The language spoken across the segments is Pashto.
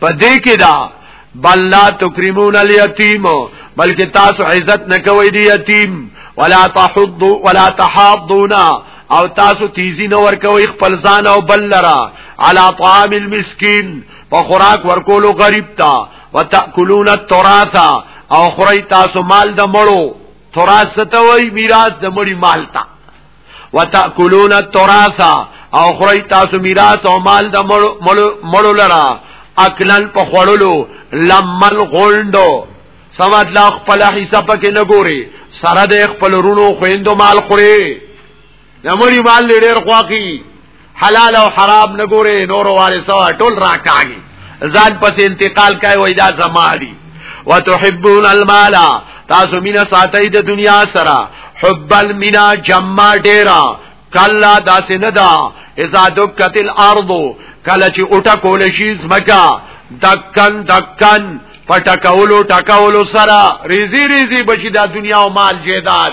په دې کې دا بل لا تکرمون الیتیم بلکې تاسو عزت نه کوئ دی یتیم ولا تحضوا ولا تحاضون او تاسو تیزی نه ورکوي خپل ځان او بل لرا علی طعام المسکین په خوراک ورکولو غریب تا وتاکلون التراث او خوري تاسو مال د مړو تراث ته وای میراث د مړي مال تا وتاکلون التراث او خوري تاسو میراث او مال د مړو لرا اکلن په خړلو لمل غوندو سمات لا خپل حصہ پکې نه ګوري سره د خپل رونو خويندو مال خوري د مړي مال لري خواخي حلال او حرام نه ګوري نور وارثه ټول راکاږي ځان پس انتقال کوي وای دا زماري وتحبون المال تاسو مینا ساتي د دنیا سره حب المینا جمع ډیرا کلا داسې نه دا اذا دکت الارض کله چې اوټه کول شي زمکا دکن دکن پټکولو ټکولو سره ریزی ریزی بشي دا دنیا او مال جیداد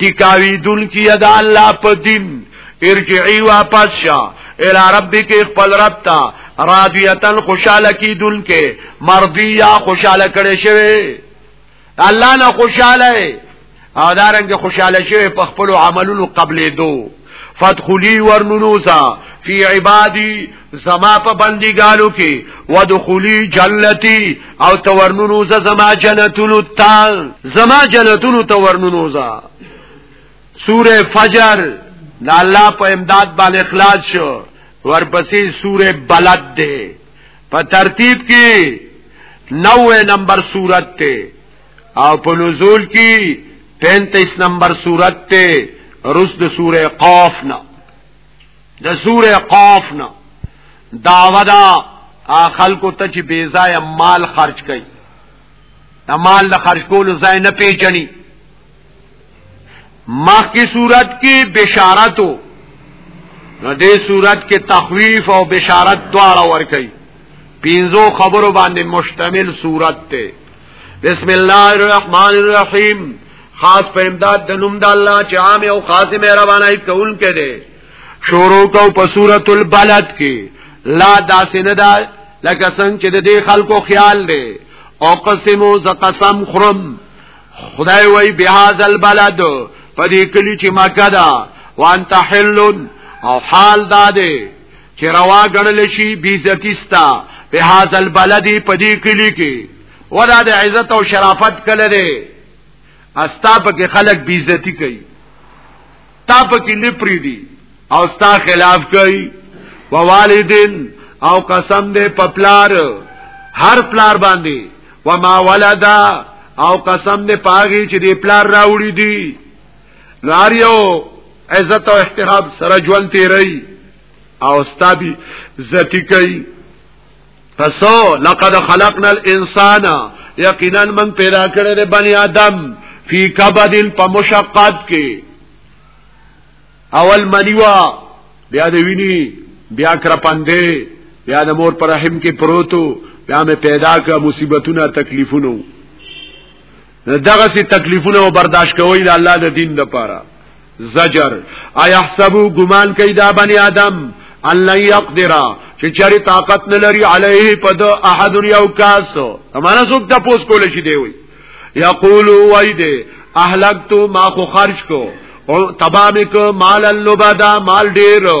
تکاوی دن کی ادا اللہ پا دین ارجعی واپس شا الى ربی کی اخپل رب تا رادیتن خوشحال کی دن کے مردی یا خوشحال کرے شوے الله نه خوشاله او دارنګ خوشاله شوی په خپل عملونو قبلې دو فدخلی ورنونوسا فی عبادی زما په بندګالو کې ودخلی جنتی او تورنونو ز زما جنتونو تا زما جنتونو تورنونو ز سوره فجر د الله په امداد باندې اخلاص شو ورپسې سوره بلد ده په ترتیب کې 90 نمبر سورت ته او په نزول کې 35 نمبر سورت ته رس د سوره قاف نه د سوره قاف نه داوا دا خلکو ته چې بی ځای مال خرج کړي د مال د خرج کولو ځای نه پیژني مخکې صورت کې بشارتو نو دې صورت کې تخویف او بشارت دواړه ورکړي پینزو خبرو باندې مشتمل صورت ته بسم الله الرحمن الرحیم خاص په امداد د نوم د الله چې عام او خاص مهربانای کول کړي شروع کو په سورۃ البلد کې لا داسنه دا لکه څنګه چې د دې خلکو خیال دی او قسمو ز قسم خرم خدای وای بهذا البلد په دې کلی چې مکه دا وان تحلن او حال داده چې روا ګڼل شي بیزتی ستا په هاذا البلد په دې کلی کې ودا د عزت او شرافت کله دی استا په کې خلک بیزتی کوي تا په کې لپری دي او ستا خلاف کوي ووالدین او قسم دې په پلار هر پلار باندې وما ولدا او قسم دې پاغي چې دې پلار راوړي دي نو هر یو عزت او احترام سره ژوند تیری او ستابی زتی کوي فسو لقد خلقنا الانسان یقینا من پیدا کړی دی بنی آدم فی کبد په مشقات کې اول منیوا بیا د ویني بیا کرپندې بیا د مور پر رحم کې پروتو بیا مې پیدا کړ مصیبتونه تکلیفونه نو دغه سي تکلیفونه او برداشت کوي د الله د دین لپاره زجر ايحسبو ګمان کوي دا بني آدم الله يقدر چې چاري طاقت نه لري عليه پد احد یو کاس امانه څوک د پوس کول شي دی وي یقول وای دی اهلکت ما خو خرج کو او تبامک مال اللبدا مال ډیرو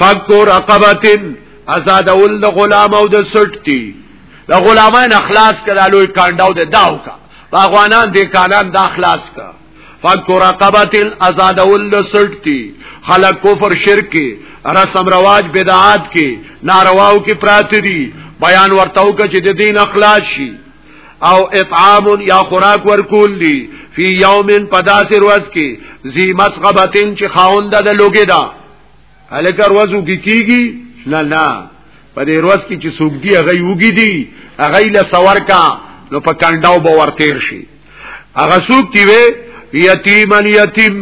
فکور عقبتن آزاد اول د غلام او د سټتی د غلامان اخلاص کړه لوی کانداو د داو کا افغانان د کانان د اخلاص کا فکور عقبتن آزاد اول د سټتی خلق کفر شرک کی رسم رواج بدعات کی نارواو کی پراتری بیان ورتاو کا چې د دین اخلاص شي او اطعام یا خوراک ورکول دی فی یوم پداس روز کی زی مسغبتن چی خاونده ده لوگی ده حلکه روزو کی کیگی نه نه په دې روز کې چې سوق دی هغه یوګی دی هغه له سوار کا نو په کنداو به ورتیر شي هغه سوق دی وی یتیم یتیم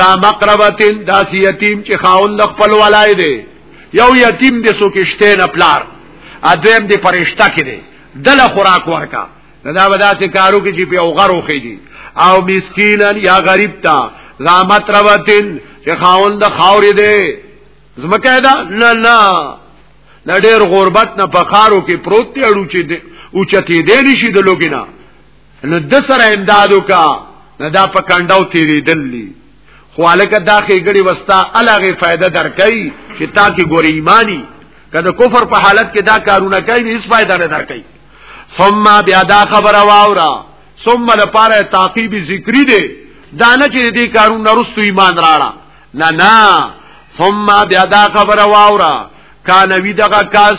ذا مقربتن داس یتیم چې خاون د خپل ولای دی یو یتیم د سوکشته نه پلار ادم دی پرشتہ کې دی دل خوراک ورکا دا ودا سه کارو کې چې په اوغرو خې دي او مسکینن یا غریب تا زامت روتن چې خاوند خاورې دي زمکه دا نه نه د ډېر غربت نه په خارو کې پروت دی اړو چې او چتی دی نشي د لوګینا نو د سره امداد وکا نه دا په کانډاو تیری دلی خو الکه دا خېګړی وستا الګه فائدہ درکای چې تا کې ګور ایمانی کله کفر په حالت کې دا کارونه کوي نه هیڅ فائدہ نه درکای ثم بیا دا خبر واورا ثم لپاره تعقیب ذکری دی دا نه چې دې کارونه رستو ایمان راړه نه نه ثم بیا دا خبر واورا کانوی دغه کس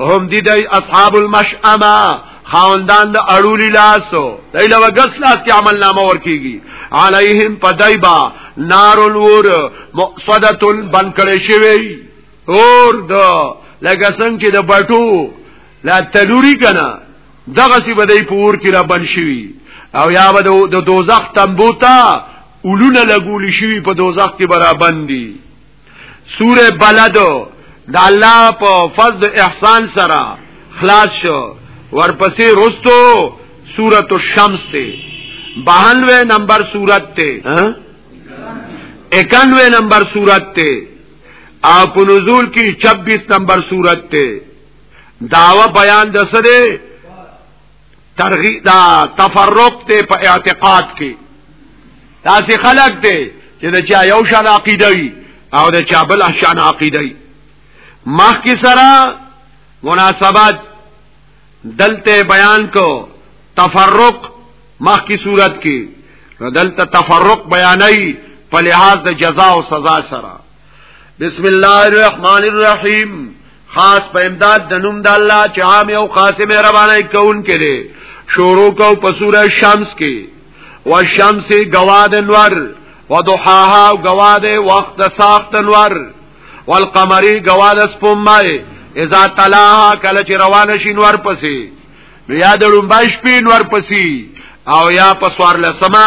هم دی دی اصحاب المشأمه خاوندان د اړولی لاسو دایله وګس لاس کې عمل نامه ورکیږي علیهم پدایبا نار الور مقصدت بن کړي شوی اور د لکه څنګه چې د بټو لا تلوري کنه دغه سی بدای پور کې را بن شوی او یا به د دوزخ تنبوتا اولونه لګول شوی په دوزخ کې برابر دي سوره بلد د الله په فضل احسان سره خلاص شو ورپسې رستو سوره الشمس ته 92 نمبر سورت ته 91 نمبر سورت ته او په نزول کې 26 نمبر سورت ته داوا بیان د سره ترغی دا تفرق ته په اعتقاد کې تاسو خلق دی چې دا چا یو شان عقیده وي او دا چا بل شان عقیده وي مخ کی سره مناسبت دلته بیان کو تفرق مخ کی صورت کې نو دلته تفرق بیانای په لحاظ د جزاء او سزا سره بسم الله الرحمن الرحیم خاص په امداد د نوم د الله چې عام او خاص مهربانه کون کړي شروع کو په سوره شمس کې والشمس گواد انور وضحاها گواد وقت ساخت انور والقمر گواد سپمای اذا تلاها کله چې روان شي نور پسې نو یا د لومبای شپې نور پسې او یا په سوار لسمه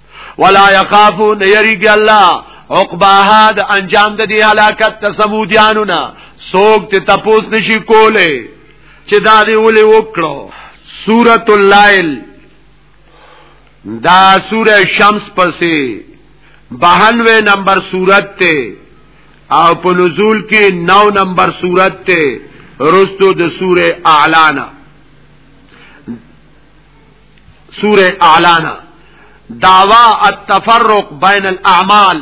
ولا يخافو نيريږي الله عقباها د انجام د دې هلاکت ته سمودیانو نه سوک ته تپوس نشي کوله چې دا دی ولې وکړو سورۃ الليل دا سوره شمس پسې 92 نمبر سورت ته او په نزول کې 9 نمبر سورت ته رستو د سوره اعلان سوره اعلانا دعوا التفرق بین الاعمال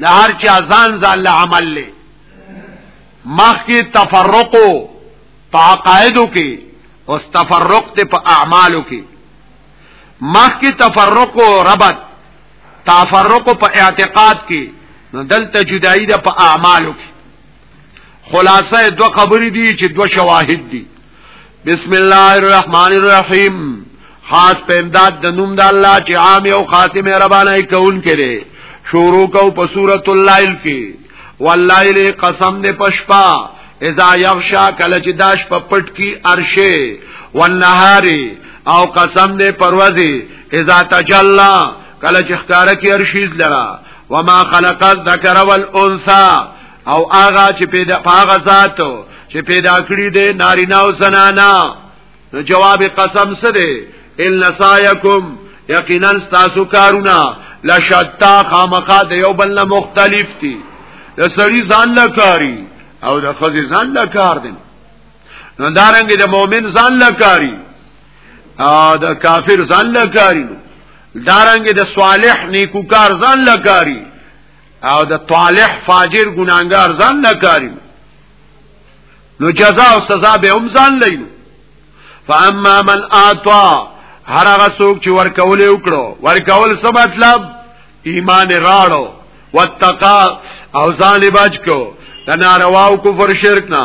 له هر چا ځان ځان له عمل له مخ کې تفرقو په عقایدو کې او تفرق ته په اعمالو کې مخ کې تفرقو ربط تفرقو په اعتقاد کې نو دلته جدائی ده په اعمالو کې خلاصه دو خبرې دي چې دو شواهد دي بسم الله الرحمن الرحیم خاص په امداد د نوم د الله چې عام او خاتم ربانه کول کړي شروع کو په سورۃ الليل کې والليل قسم دې پشپا اذا یغشا کله چې داش په پټ کې ارشه والنهار او قسم دې پروازي اذا تجلا کله چې ښکارا کې ارشیز لرا وما خلق الذکر والانثى او هغه چې پیدا هغه ذات چې پیدا کړی دی نارینه او زنانا نو جواب قسم څه دی ان سایکم یقینا تاسو کارونه لشتا خامخا د یو بل نه مختلف دي د سړي ځان له کاری او د خزي ځان له کار دي نو دارنګ د مؤمن ځان له کاری او د کافر ځان له کاری دارنګ د صالح نیکوکار ځان له کاری او د طالح فاجر ګناګار ځان نه کاری نو جزاء او سزا به هم ځان لینو فاما من اعطى هر هغه څوک چې ورکول وکړو ورکول څه مطلب ایمان راړو واتقا او ځان بچ کو د نارواو کفر شرک نه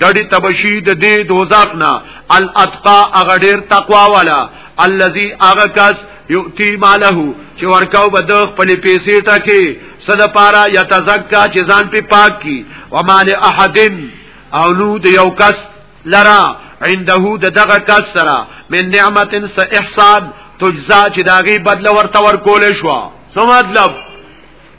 ډډی تبشی د دې دوزخ نه الاتقا هغه ډیر تقوا والا الذي هغه کس یؤتی ماله چې ورکاو بد خپل پیسې ټکه صد پارا یتزکا چې ځان په پاک کی ومال احدن او نو د یو کس لرا عنده د دغه کس سره من نعمت س احسان تجزا چې داغي بدل ورته ورکول شو سو مطلب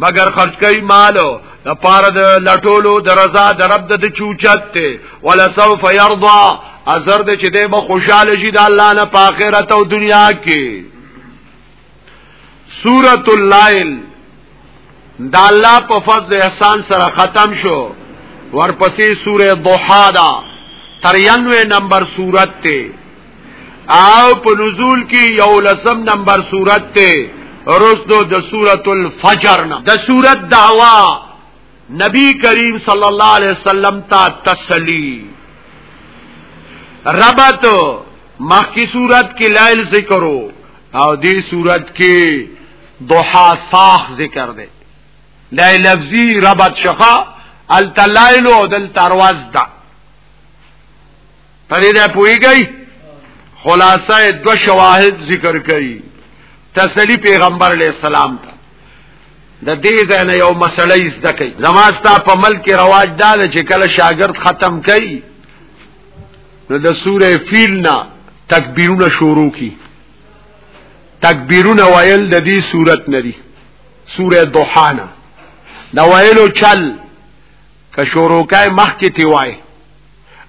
مگر خرج کوي مال د پاره د لټولو د رضا د رب د چوچت ته ولا سوف يرضى ازر د چې د به خوشاله شي د الله نه په آخرت او دنیا کې سورۃ الليل د الله په فضل احسان سره ختم شو ورپسې سورې ضحا دا 93 نمبر سورت ته او په نزول کې یو لسم نمبر صورت ته رسدو د سورۃ الفجر نه د سورۃ دعوا نبی کریم صلی الله علیه وسلم ته تسلی ربط مخکی صورت کې لایل ذکرو او دې صورت کې دوحا صاخ ذکر دی دا لفظي ربط شفا التلایل او دل ترواز ده پرې دا پويږي خلاصه دو شواهد ذکر کړي تسلی پیغمبر علی السلام ته د دې ځای نه یو مسله یې زده کوي زما ستا په ملک رواج دا چې کله شاګرد ختم کوي نو د سوره فیل نه تکبیرونه شروع کی تکبیرونه ویل د دې صورت نه دي سوره دوحه نه دا ویلو چل که شروع کای مخکې تی وای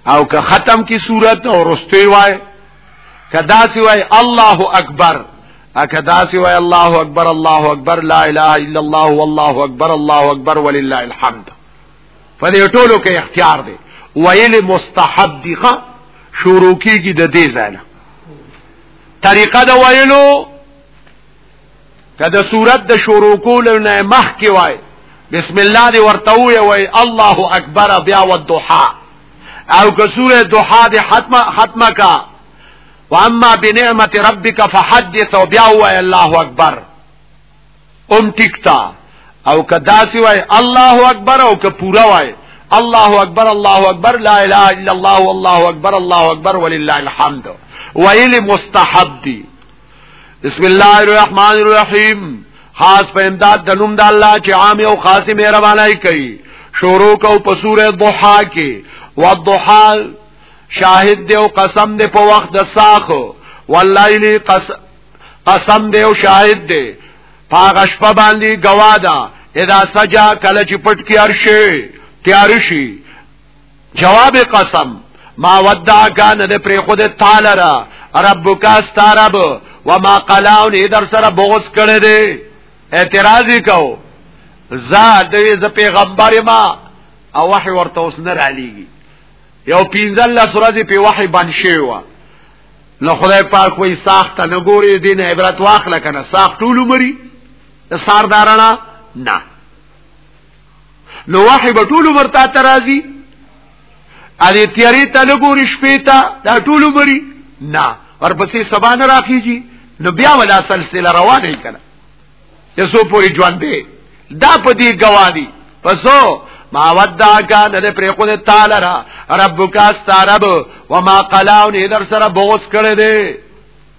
او که ختم کی صورت او رستوی وای کدا سی وای الله اکبر اکدا سی وای الله اکبر الله اکبر لا اله الا الله والله اکبر الله اکبر ولله الحمد په دې ټولو کې اختیار دی ویل مستحب دی ښه شروع کیږي د دې ځای طریقه د ویلو که د صورت د شروع کولو نه مخکې وای بسم الله دی ورته وای الله اکبر بیا والضحى او که سوره ضحى دی ختمه ختمه کا واما بنعمت ربک فحدث او بیا وای الله اکبر ام ټیکتا او که داسی وای الله اکبر او که پورا وای الله اکبر الله اکبر لا اله الا الله والله اکبر الله اکبر ولله الحمد ویل مستحب دی بسم الله الرحمن الرحیم خاص په امداد د نوم د الله چې عام او خاص مهرباني کوي شروع کو په سوره ضحا کې والضحا شاهد دی او قسم دی په وخت د ساخو واللیل قسم دی او شاهد دی پاغه شپه باندې گوادا اذا سجا کله چې پټ کې ارشه تیار شي جواب قسم ما ودا کان د پر خود تعالی را ربک استرب وما قلاون در سره بغض کړي دي اعتراض کو زاد دې ز پیغمبر ما او وحي ورته اوس نه راليږي یو پینځل لا سورځي په وحي بن شي وا نو خدای پاک وې ساخت نه ګوري دین عبرت واخل کنه ساخت ټول مري ساردارنا نه نو وحی به ټول عمر تا ترازی ا دې تیارې ته لګوري شپې ته دا ټول عمرې نه ورپسې سبا نه راخیږي نو بیا ولا سلسله روانه کړه یسو پوری ژوند دی دا په دې گواهی پسو ما ودا کا د پر خود تعالی را ربک استرب وما قلاو نه در سره بوس کړه دې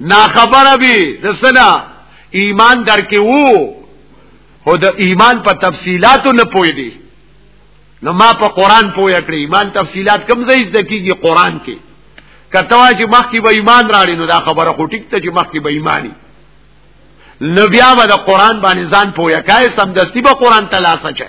نا خبره بي د سنا ایمان در کې وو هو د ایمان په تفصيلاتو نه پوي دي نو ما په قران پوي کړی ایمان تفصيلات کم زیز د کیږي قران کې کته وا چې مخ کې به ایمان راړي نو دا خبره خو ټیک ته چې مخ کې به ایمانی نبیا به د قران باندې ځان پوي کای سم دستی به قران تلاسه چي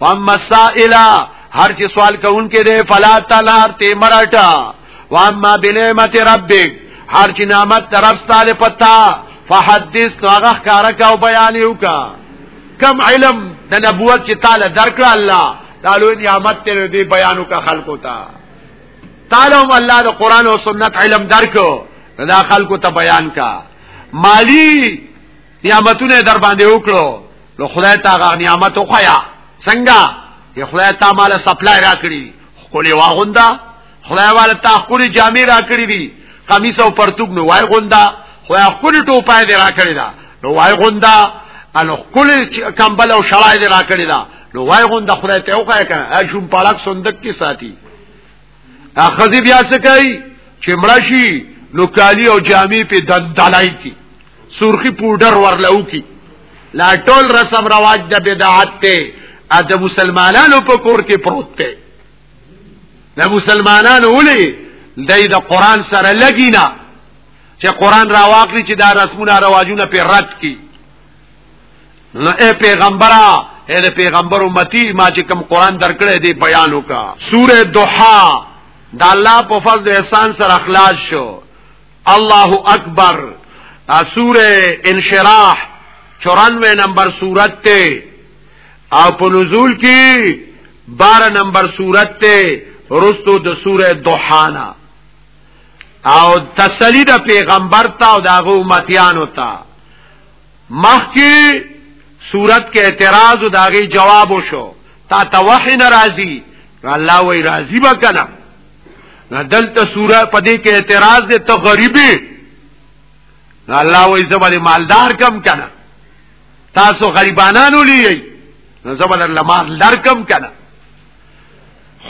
واما السائل هر چې سوال کوونکې دی فلا تلار تی مرټا واما بنعمت ربک هر چې نعمت طرف ستاله پتا فحدث نو هغه ښکارا کا او بیان یو کا کم علم د نبوت چې تعالی درکړه الله تعالی نعمت ته دې بیانو کا خلقو ته تعالی هم الله د قران او سنت علم درکو دا خلقو ته بیان کا مالی نعمتونه در باندې وکړو نو خدای تا غا نعمت خویا څنګه یې خدای تا مال سپلای را کړی خولې واغوندا خدای والا تا خولې جامې را کړی دي قمیص او پرتوګ نو وای غوندا خو خپل ټوپای دی را کړی دا نو وای غوندا ان خپل کمبل او شړای دی را کړی دا نو وای غوندا خدای ته وکړه کنه اجوم پالک صندوق کې ساتي اخذی بیا څه کوي چې مړشي نو کالی او جامې په دندلای کی سرخی پودر ورلو کی لا ټول رسم رواج د بدعت ته ا د مسلمانانو په کور کې پروت دی د مسلمانانو ولې دای د قران سره لګینا چې قران راواخلي چې دا رسمونه رواجونه په رد کړي نو اے پیغمبره اے د پیغمبر امتی ما چې کوم قران درکړې دی بیان وکا سوره دوحا دا الله په فضل احسان سره اخلاص شو الله اکبر سوره انشراح 94 نمبر سورت ته او په نزول کې 12 نمبر سورت ته رستو د سوره دوحانا او تسلی د پیغمبر ته او دغه امتیانو ته مخکی صورت کې اعتراض او داغي جواب وشو تا توحی ناراضی الله وی راضی وکنا دلته سوره پدې کې اعتراض دې ته غریبي الله وی زبر مالدار کم کنا تاسو غریبانانو لیی نو زبر الله مالدار کم کنا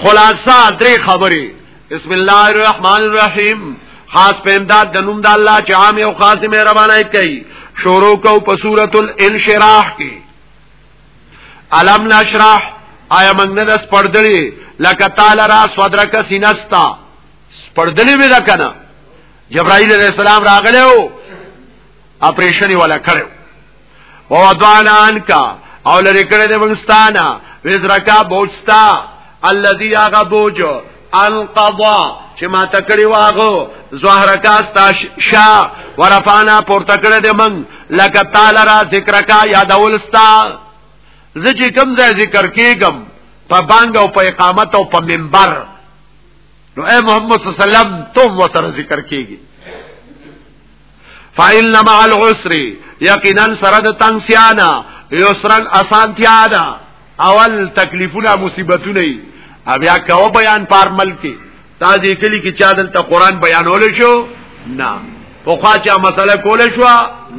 خلاصہ درې خبرې بسم الله الرحمن الرحیم خاص په امداد د نوم د الله چې عام او خاص مهرباني کوي شروع کو په سورۃ الانشراح کې علم نشرح آیا موږ نه داس پردلې لکه تعالی را صدرک سینستا پردلې به دا کنه جبرائیل علیہ السلام راغلو اپریشن ولا کړو ووضعنا عنك او لري کړه دې مستانه وزرکا بوجستا الذي هغه بوج القضا چې ما تکړی واغو زهرکا ستا شا ورفانا پور تکړه دې من لکه تعالی را ذکرکا یادول ستا زه چې کوم ځای ذکر کېږم په بانګ او په اقامت او په منبر نو اے محمد صلی الله علیه وسلم تم وسره ذکر کېږي فإن مع العسر یقینا سره د تنگسیانا یسرا اسانتیا ده اول تکلیفونه مصیبتونه بیا کو بیان پارمل کې تا دې کلی کې چا دلته قران بیانول شو نه په خوا چا مسله کول شو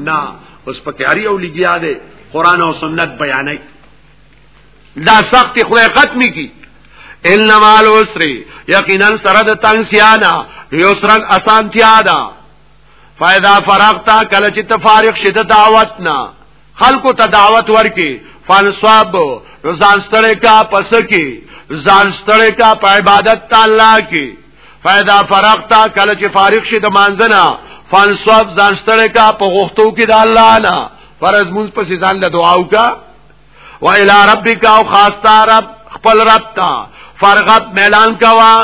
نه اوس په کاری او لګیا ده قران او سنت بیانای دا سخت خدای ختم کی انما العسر یقینا سره د تنگسیانا یسرا اسانتیا ده فاذا فرغت کله چې تفارق شې د دعوت نه خلکو ته دعوت ورکې فنصاب رضان ستړې کا پس کې ځان ستړې کا په عبادت تعالی کې فاذا فرغت کله چې فارغ شې د مانځنه فنصاب ځان ستړې کا په غوښتو کې د الله نه فرض مونږ پس ځان له دعا وکا و الى ربک او خاص تا رب خپل رب تا فرغت ميلان کوا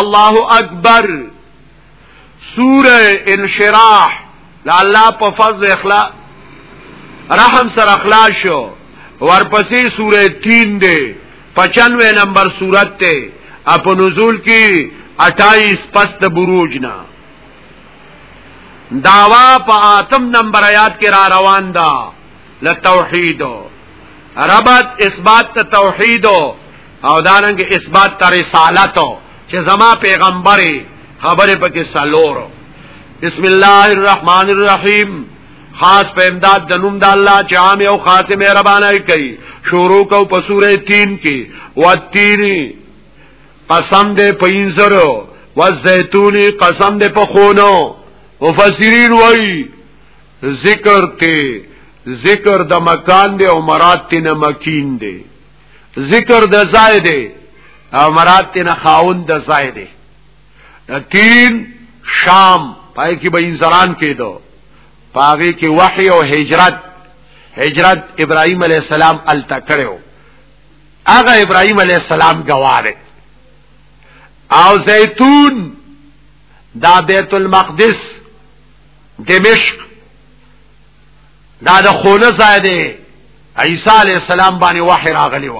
الله اکبر سوره انشراح لا الله په فضل اخلا رحم سره اخلاص شو ورپسې سوره 3 دی 95 نمبر سورت ته اپ نزول کی 28 پست بروج نا داوا په آتم نمبر آیات کې را روان دا لتوحید ربط اثبات توحید او دارنګ اثبات تر رسالت چې زما پیغمبري خبره پکې سلور بسم الله الرحمن الرحیم خاص په امداد د نوم د الله چې عام او خاص مهربانه کوي شروع کو په سوره 3 کې وتیری قسم دې پینځرو والزيتوني قسم دې په خونو مفسرین وایي ذکر ته ذکر د مکان دی او مراد تینا مکین دی ذکر د ځای دی او مراد تینا خاون د ځای دی تین شام پای کې به انسان کېدو پاغي کې وحي او هجرت هجرت ابراهيم عليه السلام ال تکړو هغه ابراهيم عليه السلام گواره او زيتون دا بیت المقدس دمشق دا د خونه ځای دی عیسی علی السلام باندې وحی راغلی و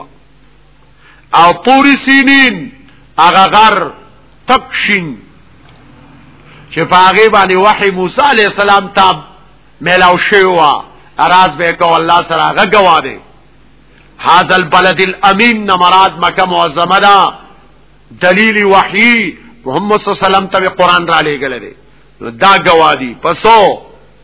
او طور سینین هغه غر تکشین چې پاغه باندې وحی موسی علی السلام ته ملاو شوی و اراز به کو الله سره هغه گوا دی هاذا البلد الامین نمراد مکه معظمه دا دلیل وحی محمد صلی الله علیه وسلم ته قرآن را لېګل دی دا گوا دی پسو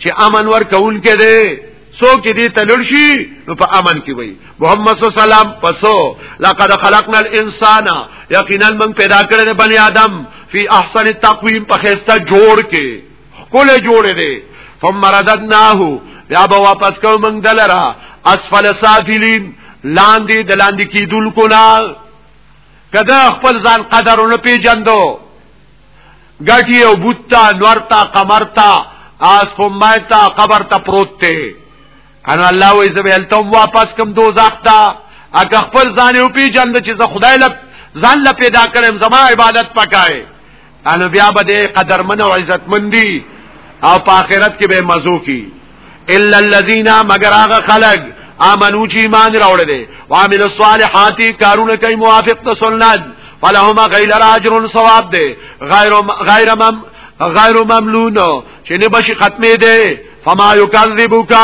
چې امن ور کون کې دي سو کې دي تلل شي نو په امن کې وي محمد صلی الله علیه وسلم پسو لقد خلقنا الانسان یقینا من پیدا کړل بنی آدم فی احسن التقویم په خسته جوړ کې کول جوړې دي ثم رددناه بیا به واپس کوم من دلرا اسفل سافلین لاندې د لاندې کیدل کو نه کدا خپل ځان قدر نه پیجندو ګټي او بوتا نورتا قمرتا اس کومایتا قبر ته پروت ته انا الله وې زبېل ته واپس کوم دوزخ ته اګه خپل ځان یو پی جند چې زه خدای لپ ځان لپ پیدا کړم زما عبادت پکای انو بیا به قدرمن او عزتمندي او په آخرت کې به مزو کی الا الذين مگر هغه خلق امنو چې ایمان راوړل دي وعمل الصالحات کارونه کوي موافق ته سنت فلهم غیر اجر ثواب دي غیر غیر مم غیر مملون چې نه بشي ختمه دي فما يكذبك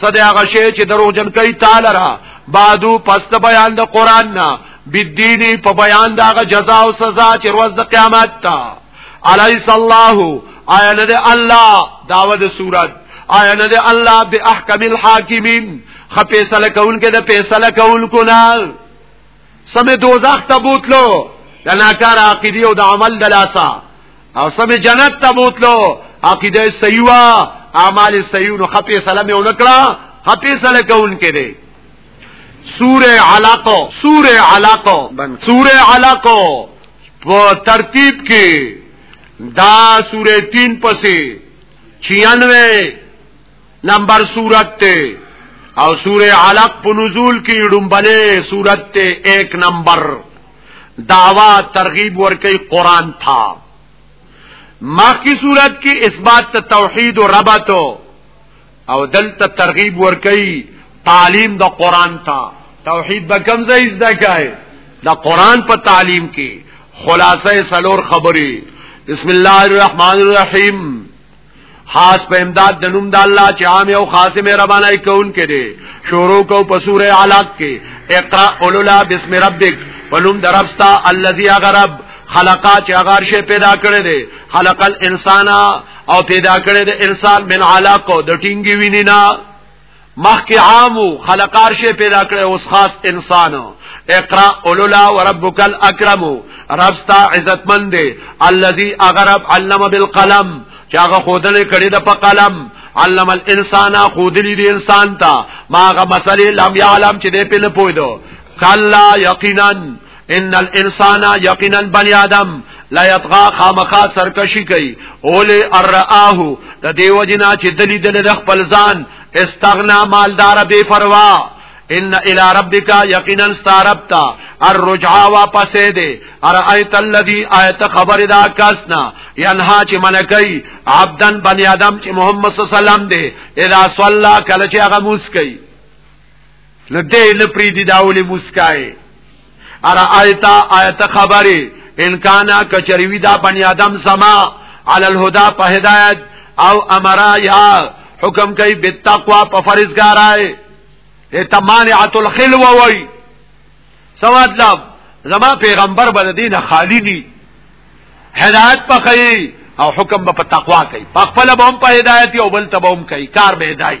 صدې هغه شی چې دروغجن کوي تعالی را بعدو پس د بیان د قران نه بدینی په بیان دغه جزا او سزا چې ورځ د قیامت ته علیس الله آیا نه ده الله داوه د صورت آیا نه ده الله به احکم الحاکمین خپیسله کول کې د پیسله کول کو نه سمه دوزخ ته بوتلو د ناکار عقیده او د عمل د لاسا او سمه جنت ته بوتلو عقیده سیوا اعمال سیو نو خپیسله مې ونکړه خپیسله کول کې ده سوره علاقه سوره علاقه سوره علاقه په ترتیب کې دا سورې 3 پسې 96 نمبر سورت ته او سورې علق په نزول کې ډومبلې سورت ته 1 نمبر دعوا ترغیب ورکې قران تھا مخ کی صورت کې اثبات توحید او ربط او دلته ترغیب ورکي تعلیم د قران ته توحید به کم ځای زده کای د قران په تعلیم کې خلاصه سلور خبرې بسم الله الرحمن الرحیم خاص په امداد د نوم د الله چې عام او خاص مهربانه کون کړي شروع کو په سوره علق کې اقرا اولولا بسم ربک ولوم دربستا الذي غرب خلقا چې غار شي پیدا کړی دی خلق الانسان او پیدا کړی د انسان من علاقه د ټینګي وینینا مخک عامو خلقار شی پیدا کړی اوس خاص انسان اقرا اولولا وربک الاکرم رب ستا عزتمن دی الذي اغرب علم بالقلم چاغه خودل کړي د په قلم علم الانسان خودلی دی انسان تا ماغه مسئله لم يعلم چې دې په نه پوي دو کلا یقینا ان الانسان یقینا بنی آدم لا یطغى خامخا سرکشی کوي اولی الرآه د دیو جنا چې دلی دل د خپل ځان استغنا مالدار بے پروا ان الى ربک یقینا استربتا الرجعا واپس دے ارایت الذی ایت خبر دا کاسنا ینها چې منکای عبدن بنی آدم چې محمد صلی الله علیه وسلم دے اذا صلى کله چې هغه موس کوي نو دې نه پری دی داولې مسکای ارا آیت آیت خبره ان کانا کچریوی دا بنی آدم سما علی الهدى په هدایت او امرا یا حکم کوي بالتقوا په فرزګارای ته مانعت الخلو وای سواد لب زما پیغمبر بل دین خالی ني هدایت په کوي او حکم په تقوا کوي په خپل به هم په هدایت او بل ته به هم کوي کار به هدایت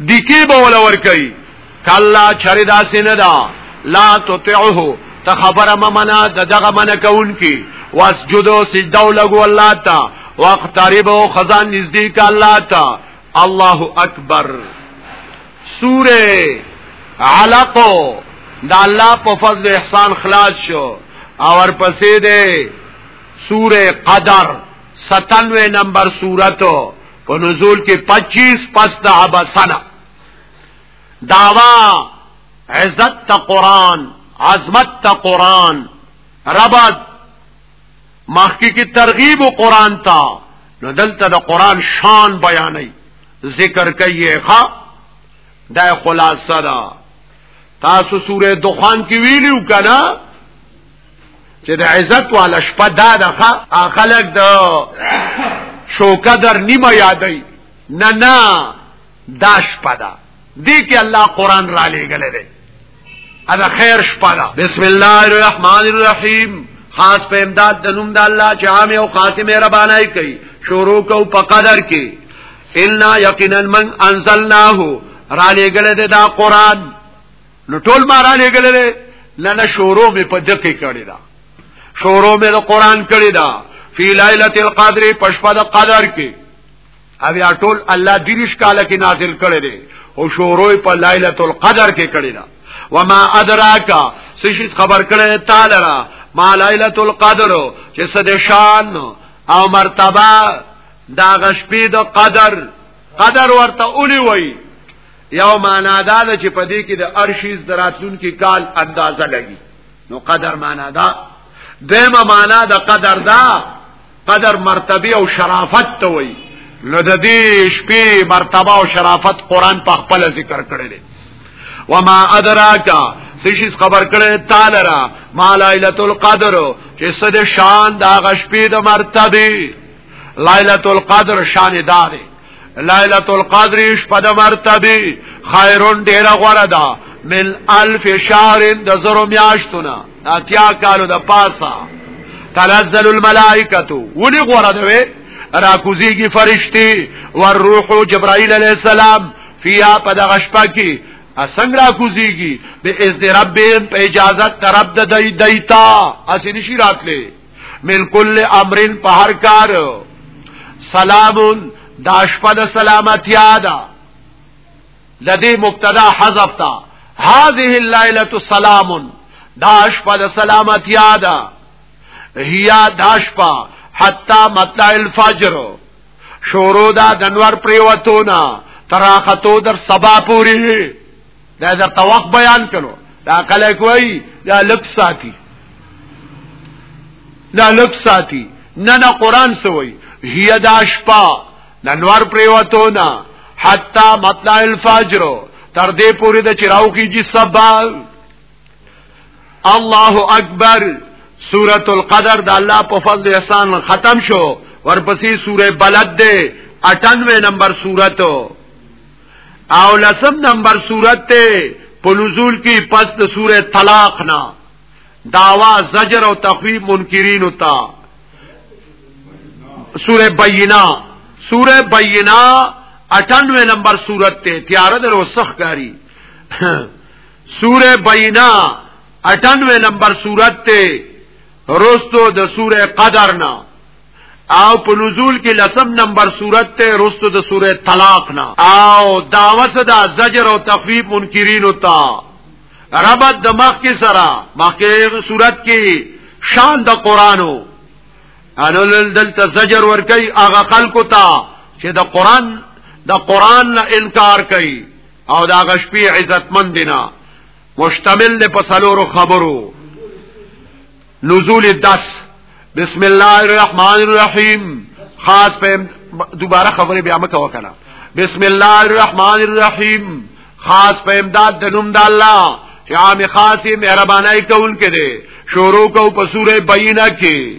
دیکی به ولا ور کوي کلا چر داسې نه دا لا تطعه ته خبره ممنه دغه منه کون کی واسجدو سجده لګو الله تا واقترب او خزان نزدیک الله تا الله اکبر سوره علق دا الله په فضل احسان خلاص شو او ورپسې ده سوره قدر 97 نمبر سورته په نزول کې 25 پس د عباسنا داوا عزت ته قران عظمت ته قران ربد مخکې کې ترغیب قران ته نو دلته د قران شان بیانې ذکر کوي ښا دا خلاصه ده تاسو سوره دخان کې ویلو کنا چې د عزت والا شپه دا ده خلک د شوکه در نیمه یادای نه نه دا شپه ده دې کې الله قران را لېګل دی ادا خیر شپه ده بسم الله الرحمن الرحیم خاص په امداد د نوم د الله چې عام او خاصه مهربانای کوي شروع کو په قدر کې ان یقینا من انزلناه را لېګل دی دا قران نو ټول ما را لګلې نه نه شورو می په دکې کړی دا شورو می د قران کړی دا فی ليله القدر پشپد قدر کې او یا ټول الله دیرش کاله کې نازل کړی دی او شورو په ليله القدر کې کړی دا وما ادراک سشت خبر کړی تعالی را ما ليله القدر چې صد شان او مرتبه دا غشپې د قدر قدر ورته اونی وای یو معنا دا ده چې په دې کې د ارشیز دراتون کې کال اندازه لګي نو قدر معنا دا دیمه معنا د قدر دا قدر مرتبه او شرافت ته وایي نو د دې شپې مرتبه او شرافت قران په خپل ذکر کړی دی وما ادراکا سشیز خبر کړی تعالی را ما ليله القدر چې صد شان دا غشپې د مرتبه ليله القدر شان داري ليله القدر شپه د مرتبه خيرون ډیره غوړه ده من الف شهر د زرو میاشتونه اتیا کالو د پاسا تنزل الملائکه ولي غوړه ده راکوزیږي فرشتي ور روح جبرائیل علی السلام فیا په دغه شپه کې اسنګ را کوزیږي به اذن ربهم په اجازه ترب د دای دایتا اسې نشی راتله من کل امرن په هر کار سلام دا شپه د سلامتیا ده لدی مبتدا حذف تا هذه الليله سلام دا شپه د سلامتیا ده هيا دا شپه حتا مطلع الفجر شورو دا دنور پریوتونا تراختو در سبا پوری دا در توق بیان کړو دا کله کوي دا لک ساتي دا لک ساتي نه نه قران سوي هي دا شپه ننوار پریوتو نه حتا مطلع الفجر تر دې پورې د چراو کیږي سبا الله اکبر سورۃ القدر د الله په فضل احسان ختم شو ورپسې سورې بلد ده 98 نمبر سورته او لسم نمبر صورت ته په نزول کې پس د سوره طلاق نه داوا زجر او تخویب منکرین تا سوره بینه سوره بینه 98 نمبر صورت ته تیار در وسخ کاری سوره بینه 98 نمبر صورت ته رستو د سوره قدر نه او په نزول کې لسم نمبر صورت ته رستو د سوره طلاق نه او داوس د دا زجر او تخفیف منکرین او تا ربط د مخ کې سره مخ کې صورت کې شان د قرانو انو دلته زجر ور کوي هغه خلکو ته چې د قران د قران نه انکار کوي او دا غشپی عزتمند نه مشتمل له پسلورو خبرو نزول الدس بسم الله الرحمن الرحیم خاص په دوباره خبره بیا مکه وکړه بسم الله الرحمن الرحیم خاص په امداد د نوم د الله چې عام خاصه مهرباني کول کړي شروع کو په سوره بینه کې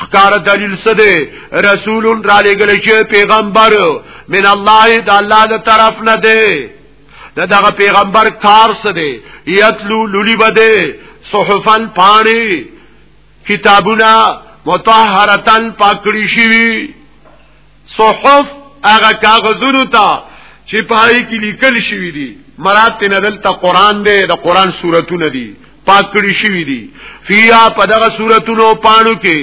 خکار دلیل سده رسول را لګل شي پیغمبر من الله د الله د طرف نه ده د دغه پیغمبر کار سده یتلو لولی بده صحفن پانی کتابونه مطهرتن پاکړی شي صحف هغه کاغذونو ته چې پای کې لیکل شوی دي مراد ته دلته قران دی د قران سوراتونه دي پاک کړی شوی دي فیا په دغه سوراتونو پانو کې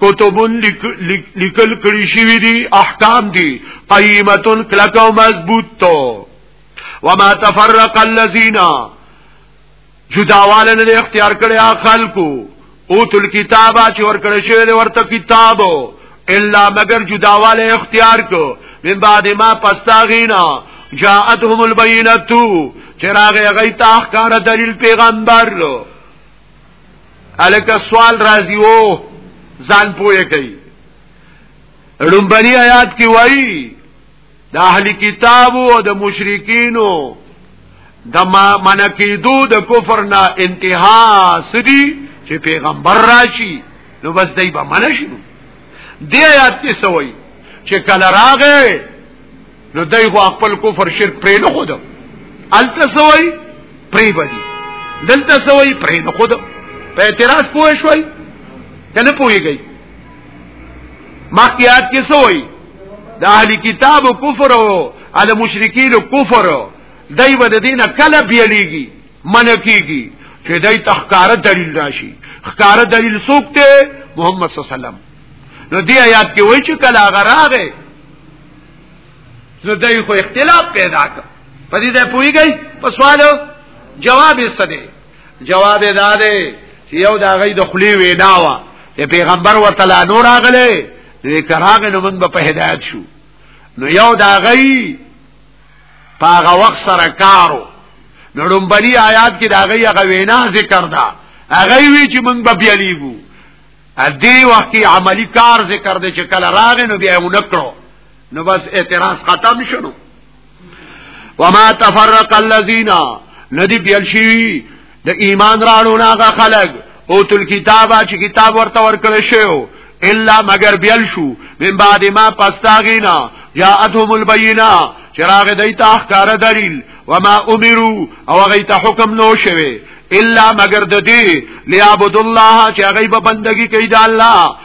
کتبون لیکل کړی شوی دي احکام دي قیمتون کلک او مضبوط تو وما تفرق الذین جداواله نه اختیار کړی خلکو او تل کتابه چې ور کړی شوی دی ورته کتابو الا مگر جداواله اختیار کو من بعد ما پستاغینا جاءتهم البینتو چراغ غیت احکار دلیل پیغمبر لو الکه سوال راځي وو ځان پوهه کوي لومبني آیات کې وایي د اهلی کتابو او د مشرکینو د منکیدو د کفر نه انتها سدي چې پیغمبر راشي نو بس دای به منشي دی آیات کې سوی چې کله راغې نو دای خو خپل کفر شرک پرې نه خود الته سوی پرې بدی دلته سوی پرې نه خود په اعتراض پوه شوي کنه پوهیږي مخکیات کې سوئی د اهلی کتاب کفر او ال مشرکین کفر دای ود دینه کله بیلیږي من کیږي چې دای تخکار دلیل راشي خکار دلیل سوکته محمد صلی الله علیه وسلم نو دی آیات کې وایي چې کله غراغه نو دای خو اختلاف پیدا کړ په دې ده پویږي په سوالو جواب یې سره جواب دا دی چې یو دا غي د خلی وینا وا چې پیغمبر ورته لا نور راغله نو کراغ نو موږ په هدایت شو نو یو دا غي پاغه وخت سره کارو نو لومبني آیات کې دا غي هغه وینا ذکر دا هغه وی چې موږ به بیلیګو ا دې وخت عملی کار ذکر دې چې کله راغ نو بیا ونکړو نو بس اعتراض ختم شنو وما تفرق الذين ندی بیل شي د ایمان راړو ناغه خلق او تل کتابه چې کتاب ورته ورکړ شو الا مگر بیل شو من بعد ما پستاغینا یا ادهم البینا چراغ دیتا احکار دلیل وما امرو او غیتا حکم نو شوه الا مگر د دې لیعبد الله چې غیب بندگی کوي د الله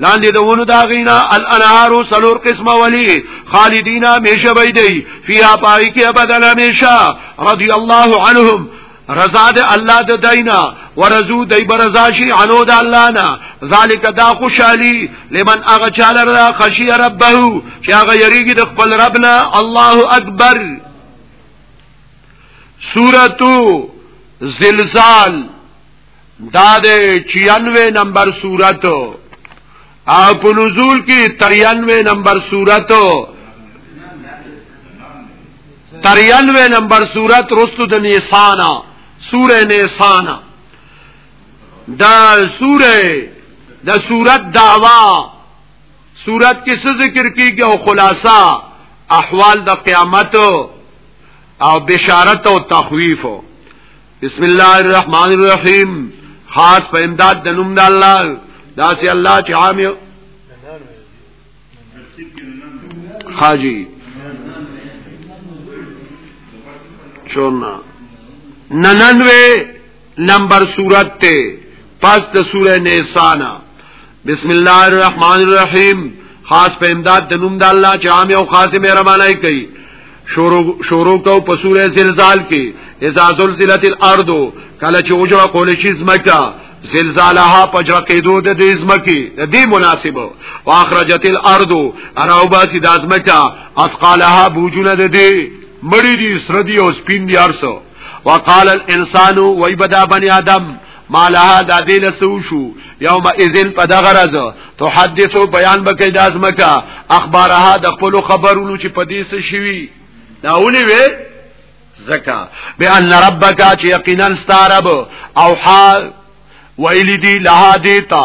لاندې د ونو دا غینا الانهار سلور قسمه ولی خالدینا میشه بيدی فیا پای کې ابدل میشه رضی الله عنهم رضا د الله د دینا ورزو دای برزا شي انو د الله نه ذالک دا خوشالي لمن اغه چاله را خشي ربه چې هغه یریږي د خپل ربنا الله اکبر سورتو زلزال دا د 96 نمبر صورت او په نزول کې 93 نمبر صورت 93 نمبر صورت رستو د نیسانا سوره نیسانا دا سوره د صورت دعوا صورت کې څه ذکر کیږي او خلاصہ احوال د قیامت او بشارت او تخویف بسم الله الرحمن الرحیم خاص په امداد د نوم د الله دا سي الله چې عام حاجی چونا نننوے نمبر صورت تے پس د سورہ نیسانا بسم الله الرحمن الرحیم خاص په امداد د نوم د الله چې عام او خاص مهرباني کوي شروع شروع کو په سوره زلزال کې اذا زلزلت الارض کله چې اوجه قول شي زمکا زلزالها پجر قیدو د دې زمکی د دې مناسبه واخرجت الارض اراوباسی د ازمکا اثقالها بوجونه د دې مړی دي سردی او سپین دي ارسو وقال الانسان وای بدا بنی آدم ما لها دا دین سو شو یوم اذن په دغه راز تحدثو بیان بکې د ازمکا اخبارها د خپل خبرونو چې په دې څه شوي دا ونی وی زکا بان ربک چې یقینا ستارب او حال ویل دی لها دیتا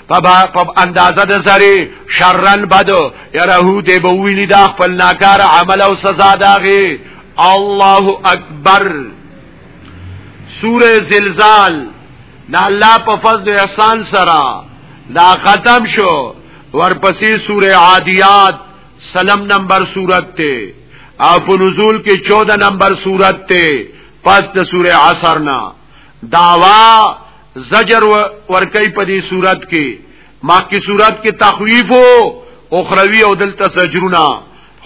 په اندازه د سری شرن بدو يرهو دی بوینی دا خپل ناکار عمل او سزا داغي الله اکبر سوره زلزال دا الله په فضل احسان سره دا ختم شو ورپسې سوره عادیات سلم نمبر صورت ته او په نزول کې 14 نمبر صورت ته پس د سوره عصر نه داوا زجر ورکی په دې صورت کې ما کی صورت کې تخویف او اخروی او دلته زجرونه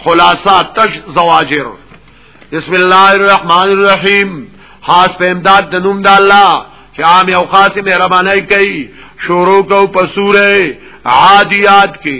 خلاصہ تش زواجر بسم الله الرحمن الرحیم خاص په امداد د نوم د الله چې عام او خاص مهرباني کوي شروع کو په سوره عادیات کې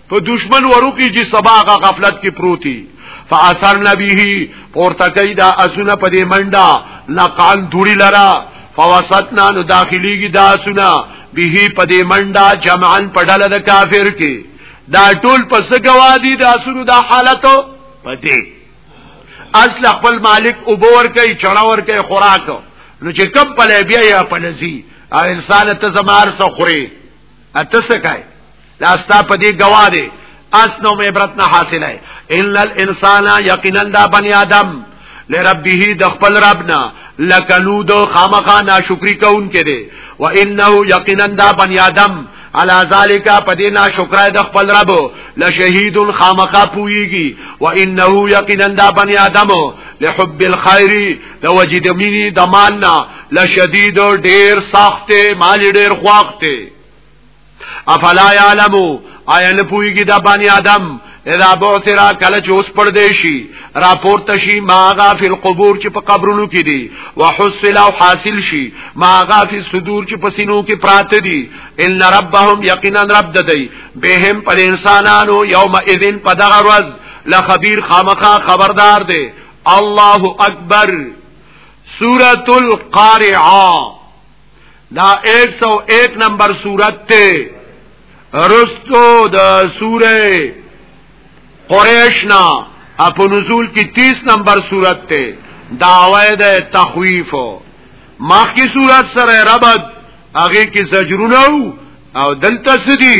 په دشمن وروکی چې سبا غا غفلت کې پروتي فاثر نبیه پورته کوي دا اسونه په دې منډه لقان دوړي لرا فوسطنا نو داخليږي دا اسونه به په دې منډه جمعان پډل د کافر کې دا ټول پس گوادی دا اسونو دا حالت په دې اصل خپل مالک وبور کوي چړاور کوي خوراک نو چې کم پلې بیا یا پلزي او انسان ته زمار سره خوري اته څه کوي دا ستا په دې گواه دی اسنو مې عبرت نه حاصله ان الانسان یقینا دا بنی آدم لربه د خپل ربنا لکنود خامخا ناشکری کون کړي و انه یقینا دا بنی آدم علا ذالک پدې ناشکرای د خپل رب لشهید خامخا پویږي و انه یقینا دا بنی آدم لحب الخير د وجد مینی د مالنا لشدید ډیر سخت مال ډیر خواخته افلا یعلمو آیا نه پویږي دا بنی آدم اذا بعثرا کله چې اوس پر دی شي راپور تشي ماغا فی القبور چې په قبرونو کې دي وحصل او حاصل شي ماغا فی صدور چې په سینو کې پراته دي ان ربهم یقینا رب ددی بهم پر انسانانو یوم اذن په دغه ورځ لخبیر خامخا خبردار دی الله اکبر سورۃ القارعه دا 101 نمبر صورت ته رستو د سوره قریش نا اپو نزول کی 30 نمبر صورت ته دعوی د تخویف مخکی صورت سره ربط هغه کی زجرونه او دلته سدي